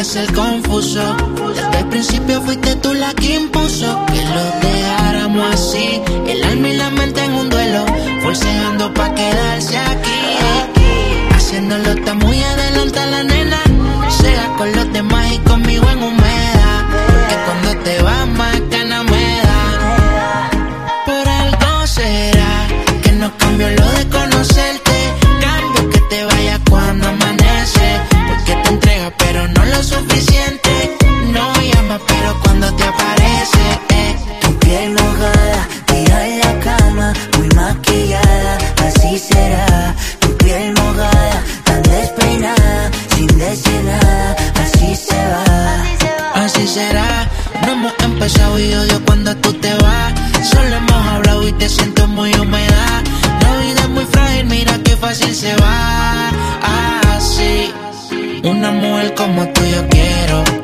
que ser confuso. Desde el principio fuiste tú la que impuso que lo dejáramos así. El alma y la mente en un duelo, forceando pa' quedarse aquí. Haciéndolo está muy adelante la nena. Sea con los demás y conmigo en humedad. Que cuando te vas piel mojada, tira en la cama, muy maquillada, así será. Tu piel mojada, tan despeinada, sin decir nada, así se va. Así será. No hemos empezado y odio cuando tú te vas. Solo hemos hablado y te siento muy humedad. La vida es muy frágil, mira qué fácil se va. Así. Una mujer como tú yo quiero.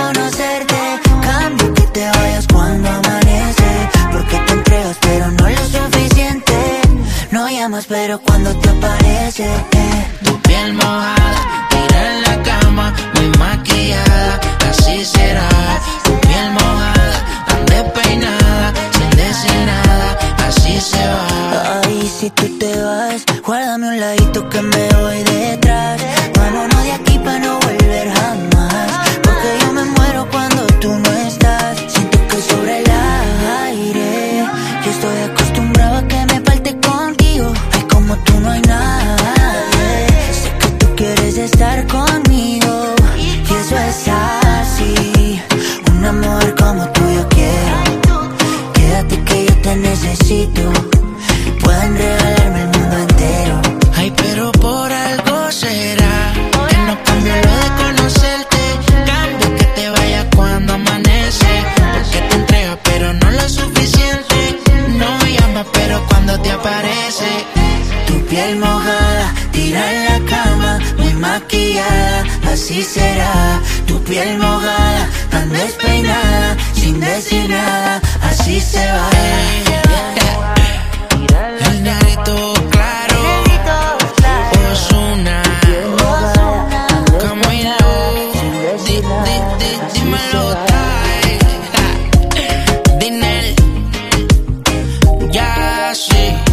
Conocerte. Cambio que te vayas cuando amanece. Porque te entregas, pero no lo suficiente. No llamas, pero cuando te aparece. eh. Tu piel mojada, tira en la cama, muy maquillada, así será. Tu piel mojada, tan despeinada, sin decir nada, así se va. Ay, si tú te vas, guárdame un ladito que me voy detrás. Vámonos de aquí estar conmigo. Y eso es así. Un amor como tú yo quiero. Quédate que yo te necesito. Pueden regalarme el mundo entero. Ay, pero por algo será que no cambio lo de conocerte. Cambio que te vayas cuando amanece. Porque te entregas, pero no lo suficiente. No llamas, pero cuando te aparece. Tu piel mojada, tira en la muy maquillada, así será. Tu piel mojada, tan despeinada, sin decir nada, así se va. El negrito claro, Osuna, Camilo, di, di, dímelo tal. Dinel, ya sí.